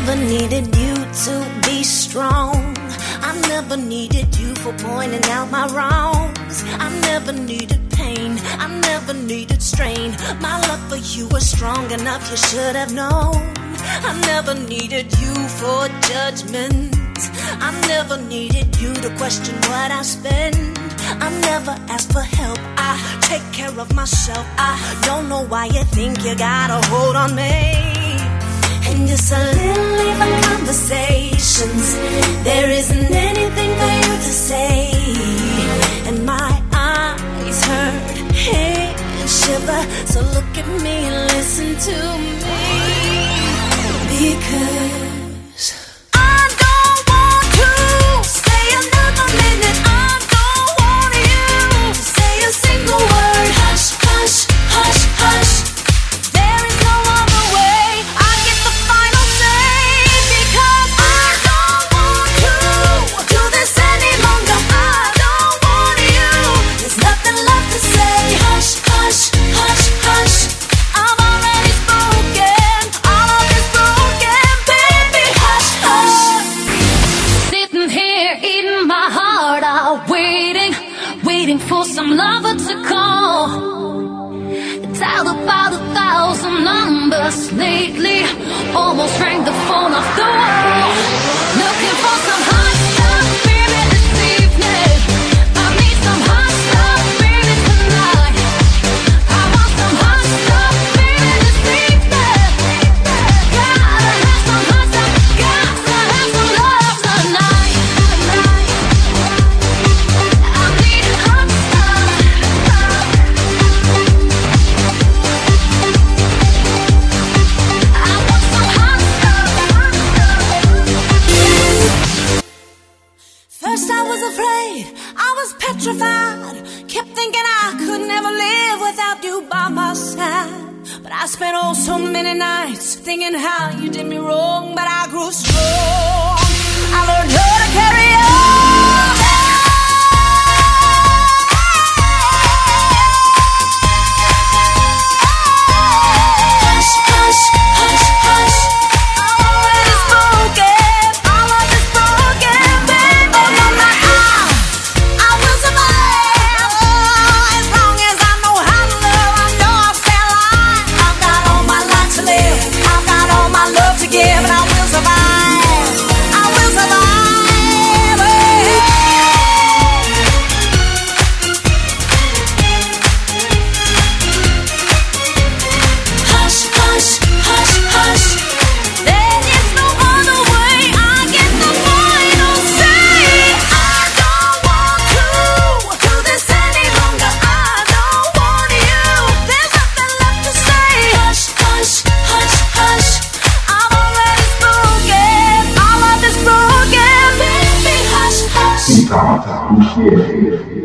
never needed you to be strong. I never needed you for pointing out my wrongs. I never needed pain. I never needed strain. My love for you was strong enough, you should have known. I never needed you for judgment. I never needed you to question what I spend. I never asked for help. I take care of myself. I don't know why you think you got a hold on me. And just a little shiver. So look at me and listen to me. Because waiting, waiting for some lover to call. Dialed about a thousand numbers lately, almost rang the phone off the wall. First I was afraid, I was petrified. Kept thinking I could never live without you by my side. But I spent oh so many nights thinking how you did me wrong. But I grew strong. I learned how to carry on. Cristo.